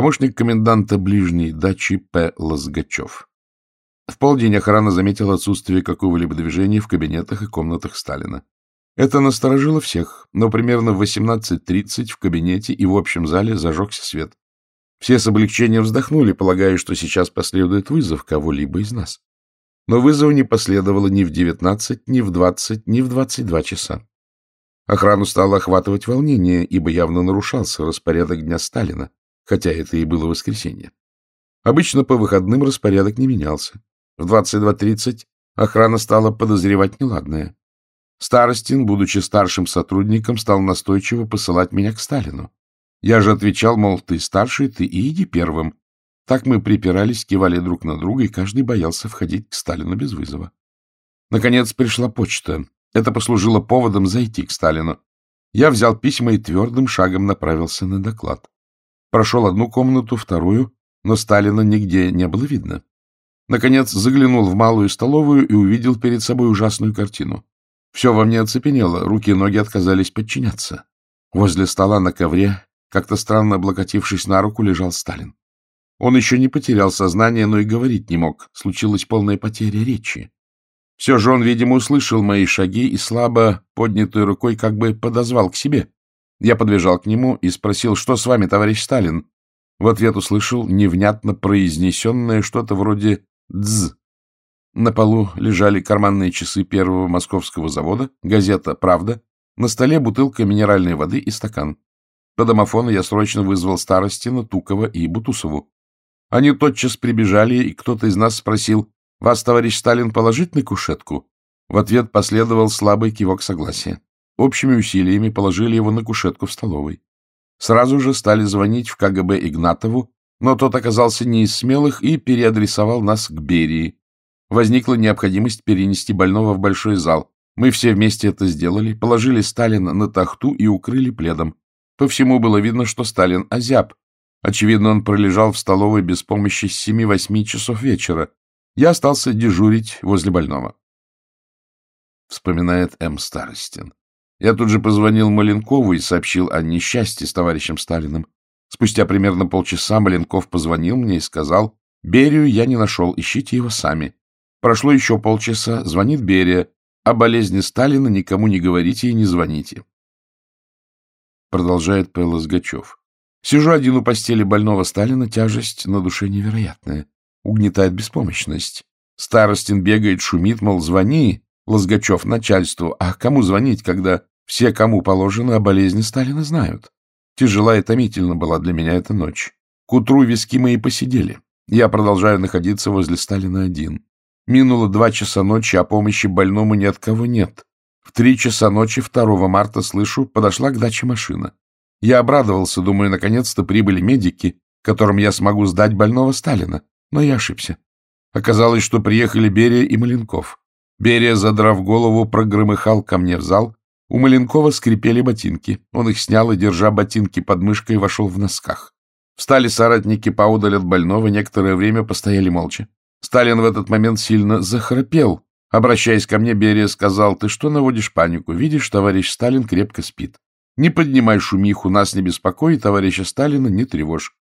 помощник коменданта ближней дачи П. Лозгачев. В полдень охрана заметила отсутствие какого-либо движения в кабинетах и комнатах Сталина. Это насторожило всех, но примерно в 18.30 в кабинете и в общем зале зажегся свет. Все с облегчением вздохнули, полагая, что сейчас последует вызов кого-либо из нас. Но вызова не последовало ни в 19, ни в 20, ни в 22 часа. Охрану стало охватывать волнение, ибо явно нарушался распорядок дня Сталина, хотя это и было воскресенье. Обычно по выходным распорядок не менялся. В 22.30 охрана стала подозревать неладное. Старостин, будучи старшим сотрудником, стал настойчиво посылать меня к Сталину. Я же отвечал, мол, ты старший, ты и иди первым. Так мы припирались, кивали друг на друга, и каждый боялся входить к Сталину без вызова. Наконец пришла почта. Это послужило поводом зайти к Сталину. Я взял письма и твердым шагом направился на доклад. Прошел одну комнату, вторую, но Сталина нигде не было видно. Наконец заглянул в малую столовую и увидел перед собой ужасную картину. Все во мне оцепенело, руки и ноги отказались подчиняться. Возле стола на ковре как-то странно облокотившись на руку, лежал Сталин. Он еще не потерял сознание, но и говорить не мог. Случилась полная потеря речи. Все же он, видимо, услышал мои шаги и слабо поднятой рукой как бы подозвал к себе. Я подбежал к нему и спросил, что с вами, товарищ Сталин? В ответ услышал невнятно произнесенное что-то вроде «дз». На полу лежали карманные часы первого московского завода, газета «Правда», на столе бутылка минеральной воды и стакан. По домофону я срочно вызвал Старостина, Тукова и Бутусову. Они тотчас прибежали, и кто-то из нас спросил, «Вас, товарищ Сталин, положить на кушетку?» В ответ последовал слабый кивок согласия. Общими усилиями положили его на кушетку в столовой. Сразу же стали звонить в КГБ Игнатову, но тот оказался не из смелых и переадресовал нас к Берии. Возникла необходимость перенести больного в большой зал. Мы все вместе это сделали, положили Сталина на тахту и укрыли пледом. По всему было видно, что Сталин озяб. Очевидно, он пролежал в столовой без помощи с семи-восьми часов вечера. Я остался дежурить возле больного. Вспоминает М. Старостин. Я тут же позвонил Маленкову и сообщил о несчастье с товарищем Сталиным. Спустя примерно полчаса Маленков позвонил мне и сказал, «Берию я не нашел, ищите его сами». Прошло еще полчаса, звонит Берия, о болезни Сталина никому не говорите и не звоните продолжает П. Лозгачев. Сижу один у постели больного Сталина, тяжесть на душе невероятная. Угнетает беспомощность. Старостин бегает, шумит, мол, звони, Лозгачев, начальству. А кому звонить, когда все, кому положено, о болезни Сталина знают? Тяжела и томительна была для меня эта ночь. К утру виски мои посидели. Я продолжаю находиться возле Сталина один. Минуло два часа ночи, а помощи больному ни от кого нет. В три часа ночи 2 марта, слышу, подошла к даче машина. Я обрадовался, думаю, наконец-то прибыли медики, которым я смогу сдать больного Сталина. Но я ошибся. Оказалось, что приехали Берия и Маленков. Берия, задрав голову, прогромыхал ко мне в зал. У Маленкова скрипели ботинки. Он их снял и, держа ботинки под мышкой, вошел в носках. Встали соратники поодаль от больного, некоторое время постояли молча. Сталин в этот момент сильно захрапел, Обращаясь ко мне, Берия сказал, ты что наводишь панику? Видишь, товарищ Сталин крепко спит. Не поднимай шумиху, нас не беспокой, товарища Сталина не тревожь.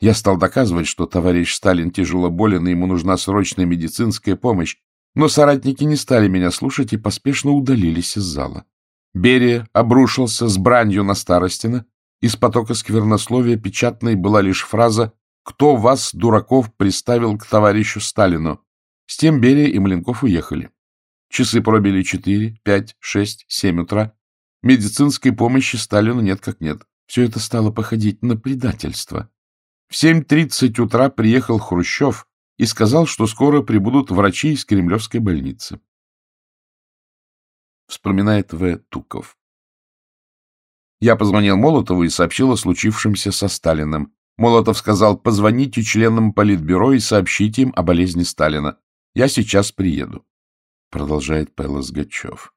Я стал доказывать, что товарищ Сталин тяжело болен, и ему нужна срочная медицинская помощь, но соратники не стали меня слушать и поспешно удалились из зала. Берия обрушился с бранью на Старостина. Из потока сквернословия печатной была лишь фраза «Кто вас, дураков, приставил к товарищу Сталину?» С тем Берия и Маленков уехали. Часы пробили четыре, пять, шесть, семь утра. Медицинской помощи Сталину нет как нет. Все это стало походить на предательство. В семь тридцать утра приехал Хрущев и сказал, что скоро прибудут врачи из Кремлевской больницы. Вспоминает В. Туков. Я позвонил Молотову и сообщил о случившемся со Сталиным. Молотов сказал, позвоните членам Политбюро и сообщите им о болезни Сталина. Я сейчас приеду, — продолжает П. Лозгачев.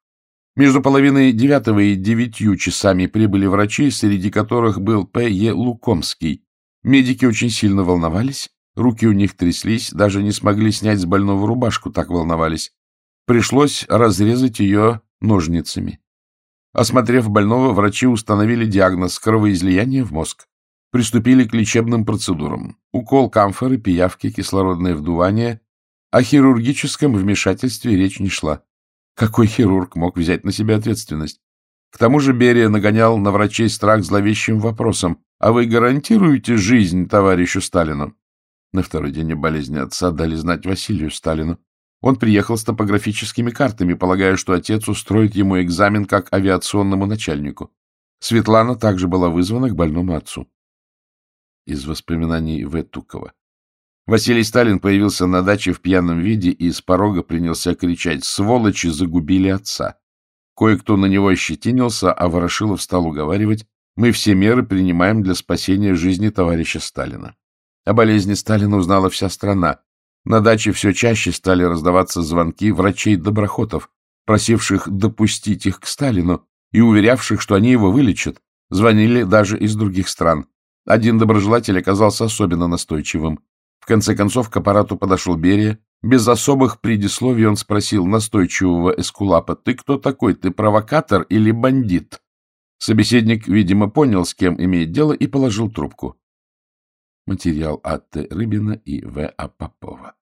Между половиной девятого и девятью часами прибыли врачи, среди которых был П. Е. Лукомский. Медики очень сильно волновались, руки у них тряслись, даже не смогли снять с больного рубашку, так волновались. Пришлось разрезать ее ножницами. Осмотрев больного, врачи установили диагноз кровоизлияние в мозг. приступили к лечебным процедурам. Укол камфоры, пиявки, кислородное вдувание. О хирургическом вмешательстве речь не шла. Какой хирург мог взять на себя ответственность? К тому же Берия нагонял на врачей страх зловещим вопросом. «А вы гарантируете жизнь товарищу Сталину?» На второй день болезни отца дали знать Василию Сталину. Он приехал с топографическими картами, полагая, что отец устроит ему экзамен как авиационному начальнику. Светлана также была вызвана к больному отцу. Из воспоминаний В. Тукова. Василий Сталин появился на даче в пьяном виде и с порога принялся кричать «Сволочи загубили отца!». Кое-кто на него ощетинился, а Ворошилов стал уговаривать «Мы все меры принимаем для спасения жизни товарища Сталина». О болезни Сталина узнала вся страна. На даче все чаще стали раздаваться звонки врачей-доброхотов, просивших допустить их к Сталину и уверявших, что они его вылечат. Звонили даже из других стран. Один доброжелатель оказался особенно настойчивым. В конце концов к аппарату подошел Берия. Без особых предисловий он спросил настойчивого Эскулапа, «Ты кто такой? Ты провокатор или бандит?» Собеседник, видимо, понял, с кем имеет дело, и положил трубку. Материал А.Т. Рыбина и В. А. Попова.